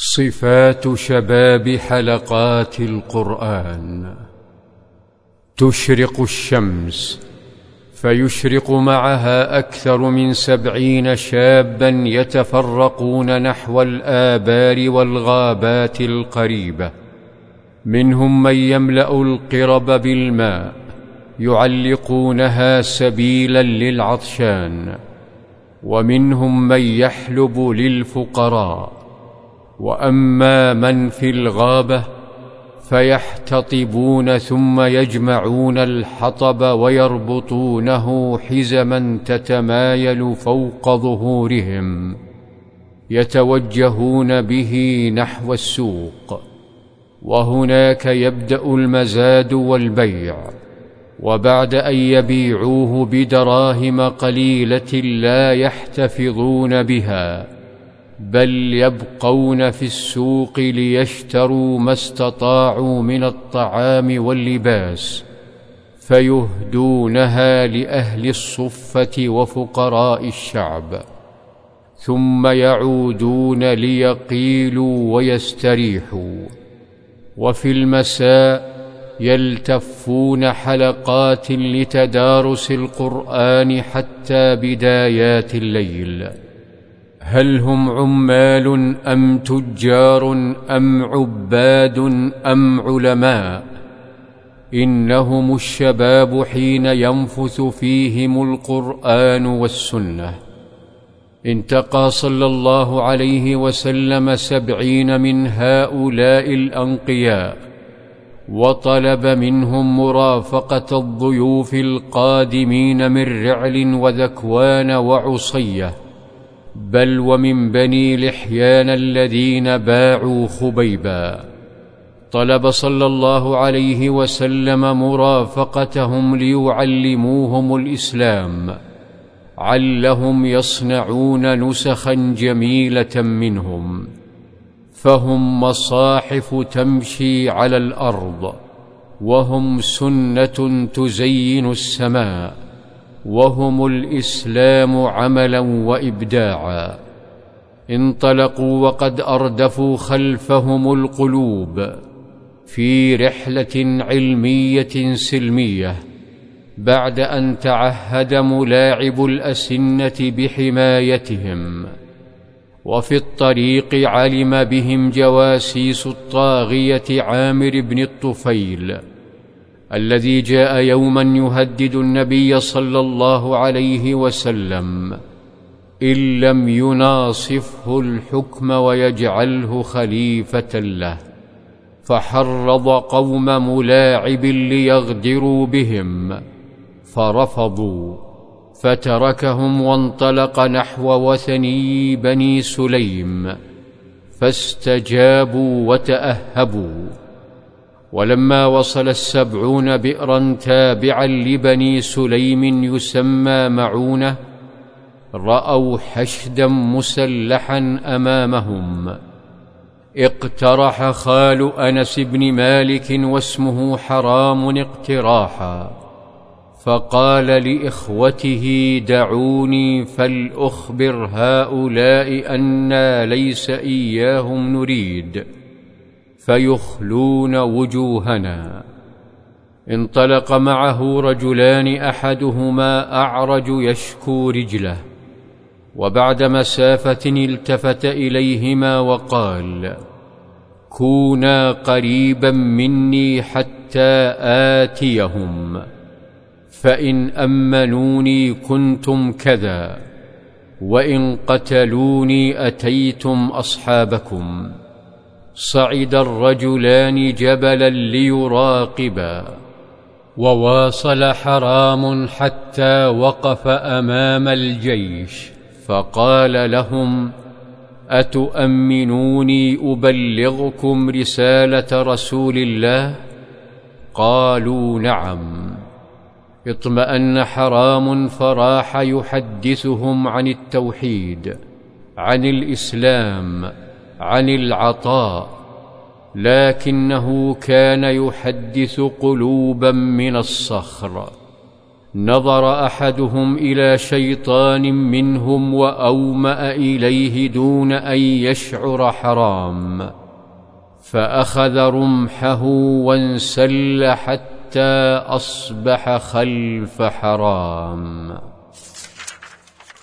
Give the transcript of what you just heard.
صفات شباب حلقات القرآن. تشرق الشمس فيشرق معها أكثر من سبعين شابا يتفرقون نحو الآبار والغابات القريبة. منهم من يملأ القرب بالماء يعلقونها سبيلا للعطشان. ومنهم من يحلب للفقراء. وأما من في الغابة فيحتطبون ثم يجمعون الحطب ويربطونه حزما تتمايل فوق ظهورهم يتوجهون به نحو السوق وهناك يبدأ المزاد والبيع وبعد أن يبيعوه بدراهم قليلة لا يحتفظون بها بل يبقون في السوق ليشتروا ما استطاعوا من الطعام واللباس فيهدونها لأهل الصفة وفقراء الشعب ثم يعودون ليقيلوا ويستريحوا وفي المساء يلتفون حلقات لتدارس القرآن حتى بدايات الليل هل هم عمال أم تجار أم عباد أم علماء؟ إنهم الشباب حين ينفث فيهم القرآن والسنة. انتقى صلى الله عليه وسلم سبعين من هؤلاء الأنقياء وطلب منهم مرافقة الضيوف القادمين من رعل وذكوان وعصية. بل ومن بني لحيان الذين باعوا خبيبا. طلب صلى الله عليه وسلم مرافقتهم ليعلموهم الإسلام. علهم يصنعون نسخا جميلة منهم. فهم مصاحف تمشي على الأرض وهم سنة تزين السماء. وهم الإسلام عملا وإبداعا. انطلقوا وقد أردفوا خلفهم القلوب في رحلة علمية سلمية بعد أن تعهد ملاعب الأسنة بحمايتهم. وفي الطريق علم بهم جواسيس الطاغية عامر بن الطفيل. الذي جاء يوما يهدد النبي صلى الله عليه وسلم إن لم يناصفه الحكم ويجعله خليفة له فحرض قوم ملاعب ليغدروا بهم فرفضوا فتركهم وانطلق نحو وثني بني سليم فاستجابوا وتأهبوا. ولما وصل السبعون بئرا تابعا لبني سليم يسمى معونة رأوا حشدا مسلحا أمامهم. اقترح خال أنس بن مالك واسمه حرام اقتراحا فقال لإخوته دعوني فلأخبر هؤلاء أنا ليس إياهم نريد. فيخلون وجوهنا. انطلق معه رجلان أحدهما أعرج يشكو رجله وبعد مسافة التفت إليهما وقال كونا قريبا مني حتى آتيهم فإن أمنوني كنتم كذا وإن قتلوني أتيتم أصحابكم. صعد الرجلان جبلا ليراقبا. وواصل حرام حتى وقف أمام الجيش. فقال لهم أتؤمنوني أبلغكم رسالة رسول الله؟ قالوا نعم. اطمأن حرام فراح يحدثهم عن التوحيد عن الإسلام. عن العطاء لكنه كان يحدث قلوبا من الصخر. نظر أحدهم إلى شيطان منهم وأومأ إليه دون أن يشعر حرام. فأخذ رمحه وانسل حتى أصبح خلف حرام.